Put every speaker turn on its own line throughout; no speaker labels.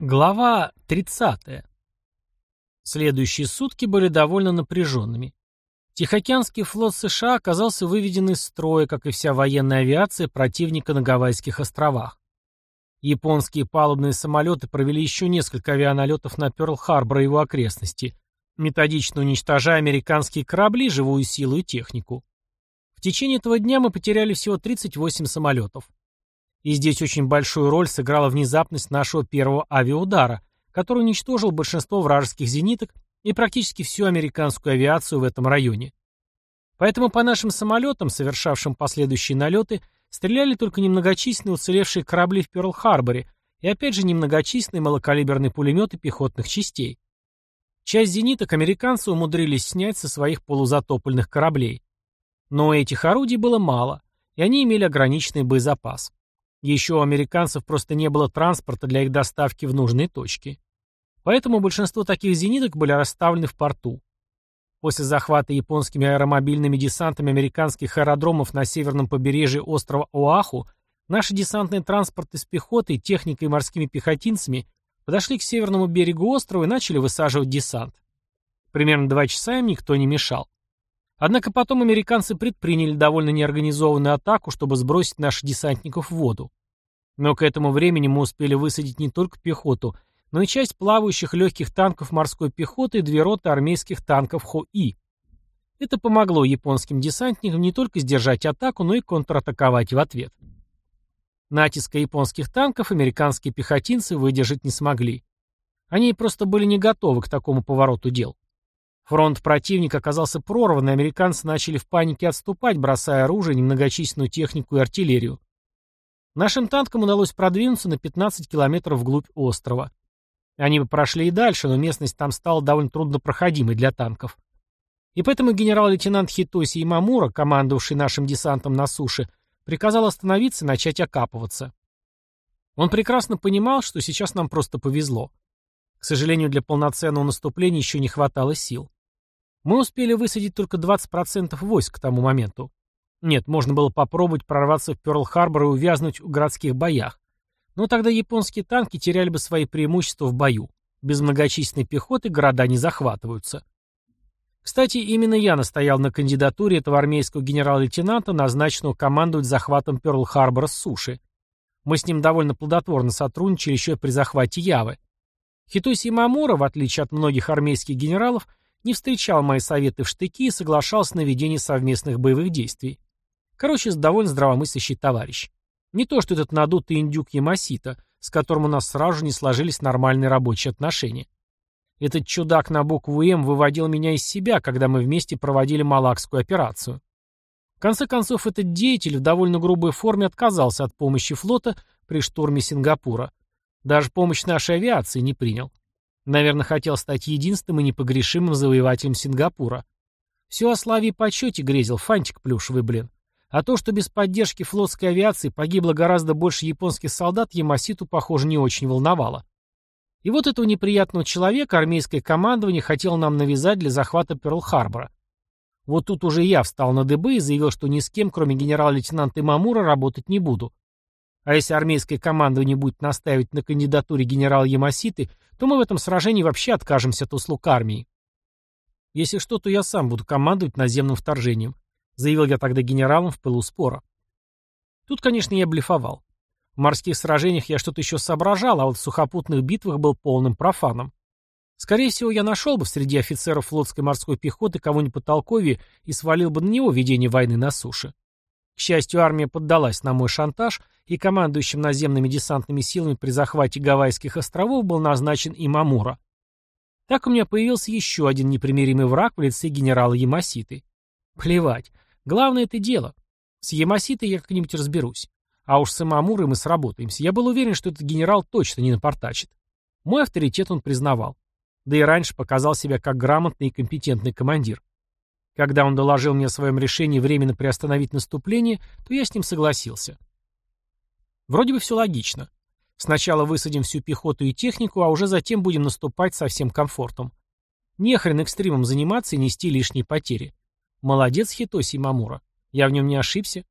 Глава 30. Следующие сутки были довольно напряженными. Тихоокеанский флот США оказался выведен из строя, как и вся военная авиация противника на Гавайских островах. Японские палубные самолеты провели еще несколько авианалетов на Пёрл-Харбор и его окрестности, методично уничтожая американские корабли, живую силу и технику. В течение этого дня мы потеряли всего 38 самолетов. И здесь очень большую роль сыграла внезапность нашего первого авиаудара, который уничтожил большинство вражеских зениток и практически всю американскую авиацию в этом районе. Поэтому по нашим самолетам, совершавшим последующие налеты, стреляли только немногочисленные уцелевшие корабли в Пёрл-Харборе и опять же немногочисленные малокалиберные пулеметы пехотных частей. Часть зениток американцы умудрились снять со своих полузатопленных кораблей. Но этих орудий было мало, и они имели ограниченный боезапас. Еще у американцев просто не было транспорта для их доставки в нужные точки. Поэтому большинство таких зениток были расставлены в порту. После захвата японскими аэромобильными десантами американских аэродромов на северном побережье острова Оаху наши десантные транспорты с пехотой, техникой и морскими пехотинцами подошли к северному берегу острова и начали высаживать десант. Примерно два часа им никто не мешал. Однако потом американцы предприняли довольно неорганизованную атаку, чтобы сбросить наших десантников в воду. Но к этому времени мы успели высадить не только пехоту, но и часть плавающих легких танков морской пехоты и две роты армейских танков Хо-И. Это помогло японским десантникам не только сдержать атаку, но и контратаковать в ответ. Натиска японских танков американские пехотинцы выдержать не смогли. Они просто были не готовы к такому повороту дел. Фронт противника оказался прорван, и американцы начали в панике отступать, бросая оружие, немногочисленную технику и артиллерию. Нашим танкам удалось продвинуться на 15 километров вглубь острова. Они бы прошли и дальше, но местность там стала довольно труднопроходимой для танков. И поэтому генерал-лейтенант Хитоси Имамура, командовавший нашим десантом на суше, приказал остановиться и начать окапываться. Он прекрасно понимал, что сейчас нам просто повезло. К сожалению, для полноценного наступления еще не хватало сил. Мы успели высадить только 20% войск к тому моменту. Нет, можно было попробовать прорваться в Пёрл-Харбор и увязнуть в городских боях. Но тогда японские танки теряли бы свои преимущества в бою. Без многочисленной пехоты города не захватываются. Кстати, именно я настоял на кандидатуре этого армейского генерал-лейтенанта, назначенного командовать захватом Пёрл-Харбора с суши. Мы с ним довольно плодотворно сотрудничали еще при захвате Явы. Хитоси Мамура, в отличие от многих армейских генералов, не встречал мои советы в штыки и соглашался на ведение совместных боевых действий. Короче, довольно здравомыслящий товарищ. Не то, что этот надутый индюк Ямасита, с которым у нас сразу же не сложились нормальные рабочие отношения. Этот чудак на букву «М» выводил меня из себя, когда мы вместе проводили малакскую операцию. В конце концов, этот деятель в довольно грубой форме отказался от помощи флота при штурме Сингапура. Даже помощь нашей авиации не принял. Наверное, хотел стать единственным и непогрешимым завоевателем Сингапура. Все о славе и почете грезил, фантик плюшевый, блин. А то, что без поддержки флотской авиации погибло гораздо больше японских солдат, Ямаситу, похоже, не очень волновало. И вот этого неприятного человека армейское командование хотело нам навязать для захвата Перл-Харбора. Вот тут уже я встал на дыбы и заявил, что ни с кем, кроме генерала-лейтенанта Имамура, работать не буду. А если армейское командование будет настаивать на кандидатуре генерала Ямаситы, то мы в этом сражении вообще откажемся от услуг армии. Если что, то я сам буду командовать наземным вторжением, заявил я тогда генералам в пылу спора. Тут, конечно, я блефовал. В морских сражениях я что-то еще соображал, а вот в сухопутных битвах был полным профаном. Скорее всего, я нашел бы среди офицеров флотской морской пехоты кого-нибудь потолковее и свалил бы на него ведение войны на суше. К счастью, армия поддалась на мой шантаж, и командующим наземными десантными силами при захвате Гавайских островов был назначен Имамура. Так у меня появился еще один непримиримый враг в лице генерала Ямаситы. Плевать. Главное это дело. С Ямаситой я как-нибудь разберусь. А уж с Имамурой мы сработаемся. Я был уверен, что этот генерал точно не напортачит. Мой авторитет он признавал. Да и раньше показал себя как грамотный и компетентный командир. Когда он доложил мне о своем решении временно приостановить наступление, то я с ним согласился. Вроде бы все логично. Сначала высадим всю пехоту и технику, а уже затем будем наступать со всем комфортом. Нехрен экстримом заниматься и нести лишние потери. Молодец Хитоси Мамура. Я в нем не ошибся.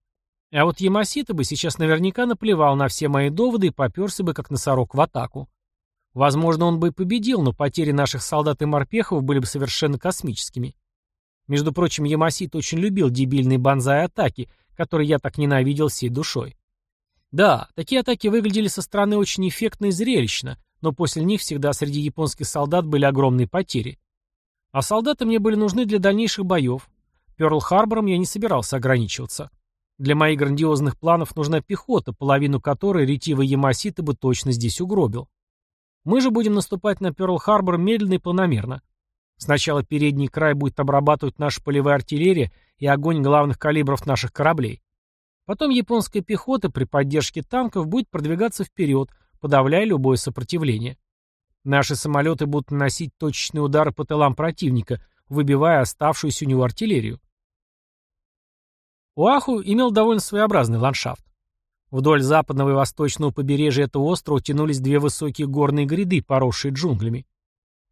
А вот Ямасита бы сейчас наверняка наплевал на все мои доводы и поперся бы как носорог в атаку. Возможно, он бы и победил, но потери наших солдат и морпехов были бы совершенно космическими. Между прочим, Ямасит очень любил дебильные банзай-атаки, которые я так ненавидел всей душой. Да, такие атаки выглядели со стороны очень эффектно и зрелищно, но после них всегда среди японских солдат были огромные потери. А солдаты мне были нужны для дальнейших боев. Пёрл-Харбором я не собирался ограничиваться. Для моих грандиозных планов нужна пехота, половину которой ретивый Ямасита бы точно здесь угробил. Мы же будем наступать на Пёрл-Харбор медленно и планомерно. Сначала передний край будет обрабатывать наша полевая артиллерия и огонь главных калибров наших кораблей. Потом японская пехота при поддержке танков будет продвигаться вперед, подавляя любое сопротивление. Наши самолеты будут наносить точечные удары по тылам противника, выбивая оставшуюся у него артиллерию. Уаху имел довольно своеобразный ландшафт. Вдоль западного и восточного побережья этого острова тянулись две высокие горные гряды, поросшие джунглями.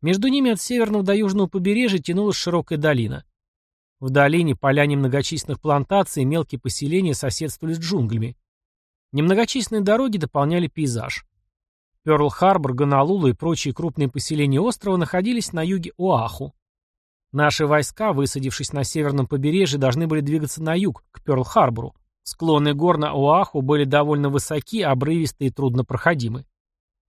Между ними от северного до южного побережья тянулась широкая долина. В долине поля немногочисленных плантаций и мелкие поселения соседствовали с джунглями. Немногочисленные дороги дополняли пейзаж. Пёрл-Харбор, Гонолулу и прочие крупные поселения острова находились на юге Оаху. Наши войска, высадившись на северном побережье, должны были двигаться на юг, к Пёрл-Харбору. Склоны гор на Оаху были довольно высоки, обрывистые и труднопроходимы.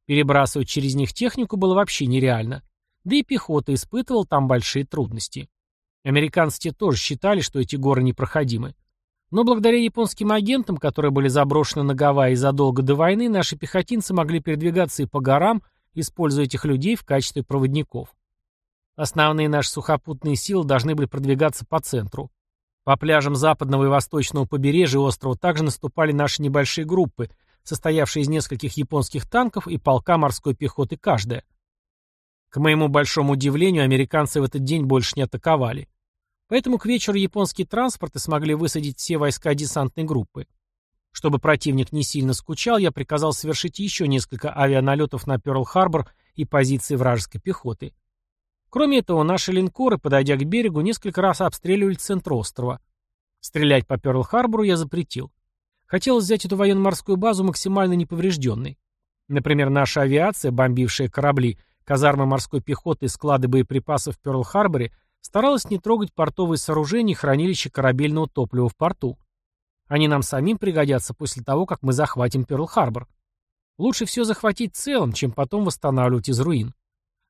Перебрасывать через них технику было вообще нереально. Да и пехота испытывала там большие трудности. Американцы те тоже считали, что эти горы непроходимы. Но благодаря японским агентам, которые были заброшены на Гавайи задолго до войны, наши пехотинцы могли передвигаться и по горам, используя этих людей в качестве проводников. Основные наши сухопутные силы должны были продвигаться по центру. По пляжам западного и восточного побережья острова также наступали наши небольшие группы, состоявшие из нескольких японских танков и полка морской пехоты каждая. К моему большому удивлению, американцы в этот день больше не атаковали. Поэтому к вечеру японские транспорты смогли высадить все войска десантной группы. Чтобы противник не сильно скучал, я приказал совершить еще несколько авианалетов на Пёрл-Харбор и позиции вражеской пехоты. Кроме этого, наши линкоры, подойдя к берегу, несколько раз обстреливали центр острова. Стрелять по Пёрл-Харбору я запретил. Хотелось взять эту военно-морскую базу максимально неповрежденной. Например, наша авиация, бомбившая корабли, казармы морской пехоты и склады боеприпасов в Пёрл-Харборе, старалась не трогать портовые сооружения и хранилища корабельного топлива в порту. Они нам самим пригодятся после того, как мы захватим Пёрл-Харбор. Лучше все захватить целым, чем потом восстанавливать из руин.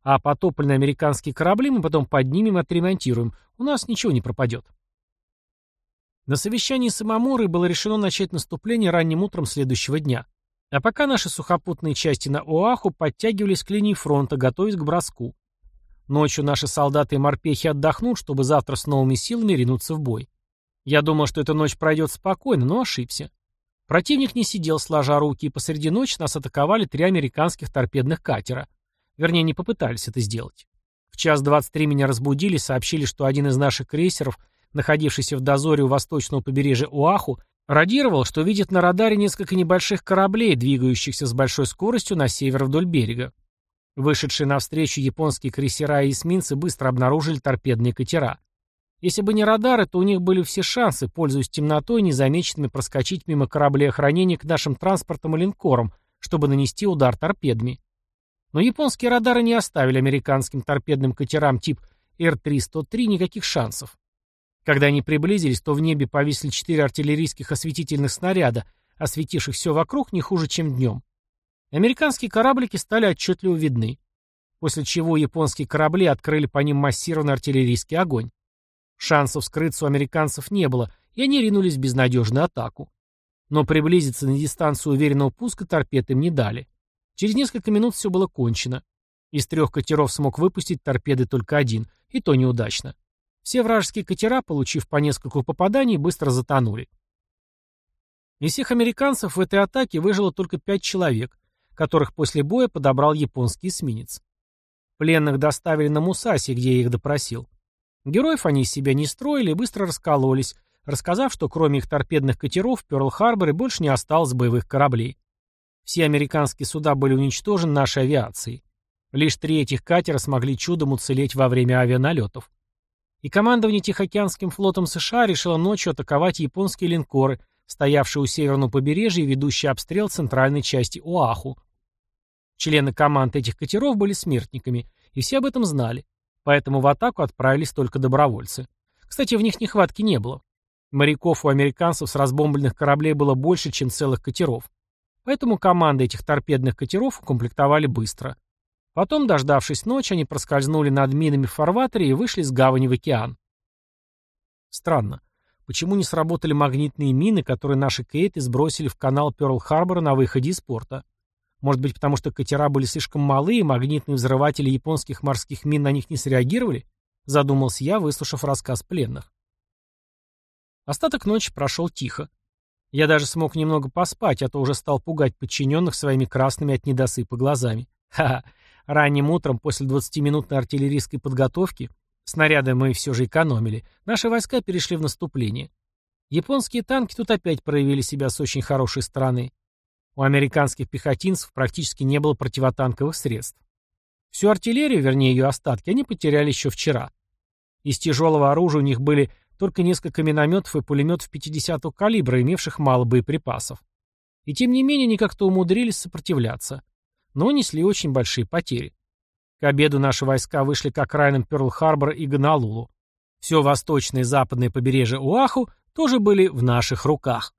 А потопленные американские корабли мы потом поднимем и отремонтируем. У нас ничего не пропадет. На совещании с Имамурой было решено начать наступление ранним утром следующего дня. А пока наши сухопутные части на Оаху подтягивались к линии фронта, готовясь к броску. Ночью наши солдаты и морпехи отдохнут, чтобы завтра с новыми силами ринуться в бой. Я думал, что эта ночь пройдет спокойно, но ошибся. Противник не сидел сложа руки, и посреди ночи нас атаковали три американских торпедных катера. Вернее, не попытались это сделать. В час 23 меня разбудили, сообщили, что один из наших крейсеров, находившийся в дозоре у восточного побережья Уаху, радировал, что видит на радаре несколько небольших кораблей, двигающихся с большой скоростью на север вдоль берега. Вышедшие навстречу японские крейсера и эсминцы быстро обнаружили торпедные катера. Если бы не радары, то у них были все шансы, пользуясь темнотой, незамеченными проскочить мимо кораблей охранения к нашим транспортам и линкорам, чтобы нанести удар торпедами. Но японские радары не оставили американским торпедным катерам тип Р-303 никаких шансов. Когда они приблизились, то в небе повисли четыре артиллерийских осветительных снаряда, осветивших все вокруг не хуже, чем днем. Американские кораблики стали отчетливо видны, после чего японские корабли открыли по ним массированный артиллерийский огонь. Шансов скрыться у американцев не было, и они ринулись в безнадежную атаку. Но приблизиться на дистанцию уверенного пуска торпед им не дали. Через несколько минут все было кончено. Из трех катеров смог выпустить торпеды только один, и то неудачно. Все вражеские катера, получив по нескольку попаданий, быстро затонули. Из всех американцев в этой атаке выжило только пять человек, которых после боя подобрал японский эсминец. Пленных доставили на Мусаси, где я их допросил. Героев они из себя не строили и быстро раскололись, рассказав, что кроме их торпедных катеров в Пёрл-Харборе больше не осталось боевых кораблей. Все американские суда были уничтожены нашей авиацией. Лишь три этих катера смогли чудом уцелеть во время авианалетов. И командование Тихоокеанским флотом США решило ночью атаковать японские линкоры, стоявшие у северного побережья и ведущие обстрел центральной части Оаху. Члены команд этих катеров были смертниками, и все об этом знали. Поэтому в атаку отправились только добровольцы. Кстати, в них нехватки не было. Моряков у американцев с разбомбленных кораблей было больше, чем целых катеров. Поэтому команды этих торпедных катеров укомплектовали быстро. Потом, дождавшись ночи, они проскользнули над минами в фарватере и вышли с гавани в океан. Странно. Почему не сработали магнитные мины, которые наши кейты сбросили в канал Пёрл-Харбора на выходе из порта? Может быть, потому что катера были слишком малы, и магнитные взрыватели японских морских мин на них не среагировали? Задумался я, выслушав рассказ пленных. Остаток ночи прошел тихо. Я даже смог немного поспать, а то уже стал пугать подчиненных своими красными от недосыпа глазами. Ха-ха. Ранним утром, после 20-минутной артиллерийской подготовки, снаряды мы все же экономили, наши войска перешли в наступление. Японские танки тут опять проявили себя с очень хорошей стороны. У американских пехотинцев практически не было противотанковых средств. Всю артиллерию, вернее ее остатки, они потеряли еще вчера. Из тяжелого оружия у них были только несколько минометов и пулеметов 50-го калибра, имевших мало боеприпасов. И тем не менее они как-то умудрились сопротивляться. Но несли очень большие потери. К обеду наши войска вышли к окраинам Пёрл-Харбора и Гонолулу. Все восточное и западное побережье Уаху тоже были в наших руках.